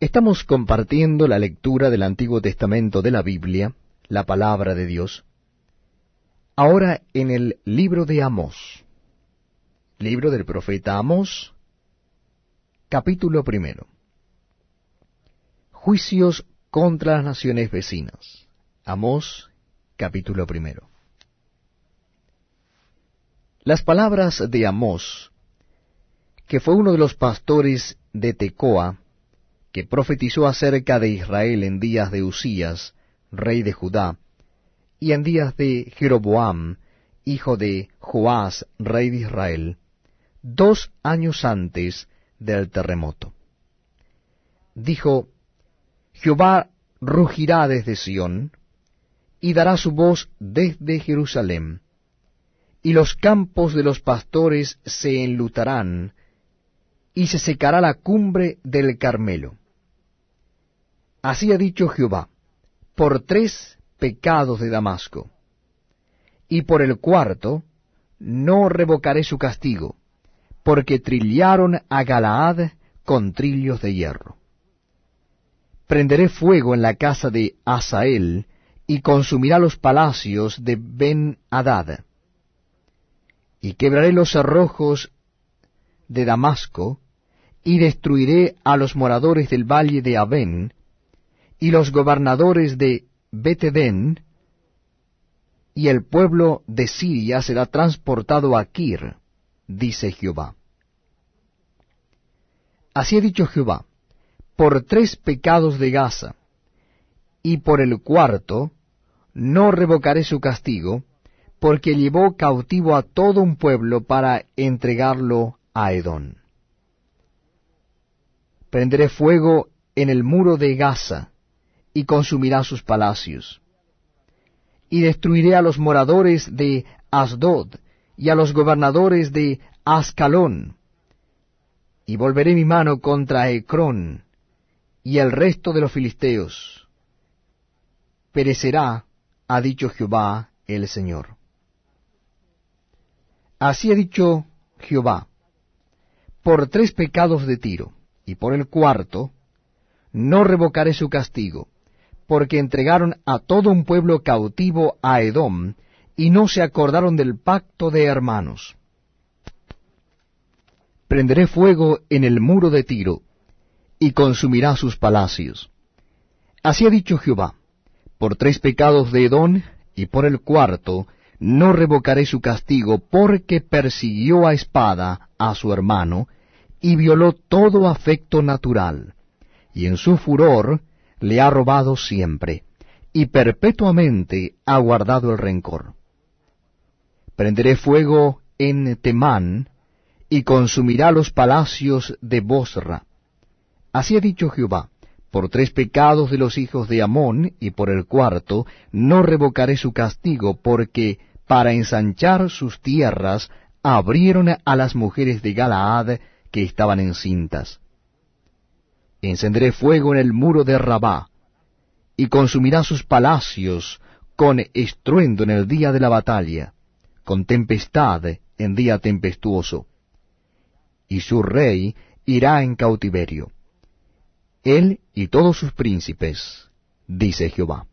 Estamos compartiendo la lectura del Antiguo Testamento de la Biblia, la palabra de Dios, ahora en el libro de Amós, libro del profeta Amós, capítulo primero. Juicios contra las naciones vecinas. Amós, capítulo primero. Las palabras de Amós, que fue uno de los pastores de Tecoa, que profetizó acerca de Israel en días de Usías, rey de Judá, y en días de Jeroboam, hijo de Joás, rey de Israel, dos años antes del terremoto. Dijo, Jehová rugirá desde Sión, y dará su voz desde Jerusalén, y los campos de los pastores se enlutarán, y se secará la cumbre del Carmelo. Así ha dicho Jehová, por tres pecados de Damasco, y por el cuarto no revocaré su castigo, porque trillaron a Galaad con trillos de hierro. Prenderé fuego en la casa de Asael, y consumirá los palacios de Ben-Hadad. Y quebraré los cerrojos de Damasco, y destruiré a los moradores del valle de Abén, y los gobernadores de Betedén, y el pueblo de Siria será transportado a Kir, dice Jehová. Así ha dicho Jehová, por tres pecados de Gaza, y por el cuarto, no revocaré su castigo, porque llevó cautivo a todo un pueblo para entregarlo a Edón. Prenderé fuego en el muro de Gaza, y consumirá sus palacios. Y destruiré a los moradores de Asdod, y a los gobernadores de Ascalón, y volveré mi mano contra Ecrón, y el resto de los filisteos. Perecerá, ha dicho Jehová el Señor. Así ha dicho Jehová, por tres pecados de Tiro, y por el cuarto, no revocaré su castigo, porque entregaron a todo un pueblo cautivo a Edom, y no se acordaron del pacto de hermanos. Prenderé fuego en el muro de Tiro, y consumirá sus palacios. Así ha dicho Jehová, por tres pecados de Edom, y por el cuarto, no revocaré su castigo, porque persiguió a espada a su hermano, y violó todo afecto natural, y en su furor le ha robado siempre, y perpetuamente ha guardado el rencor. Prenderé fuego en Temán, y consumirá los palacios de Bosra. Así ha dicho Jehová, por tres pecados de los hijos de Amón, y por el cuarto, no revocaré su castigo, porque para ensanchar sus tierras abrieron a las mujeres de Galaad que estaban encintas. Encenderé fuego en el muro de Rabá, y consumirá sus palacios con estruendo en el día de la batalla, con tempestad en día tempestuoso. Y su rey irá en cautiverio, él y todos sus príncipes, dice Jehová.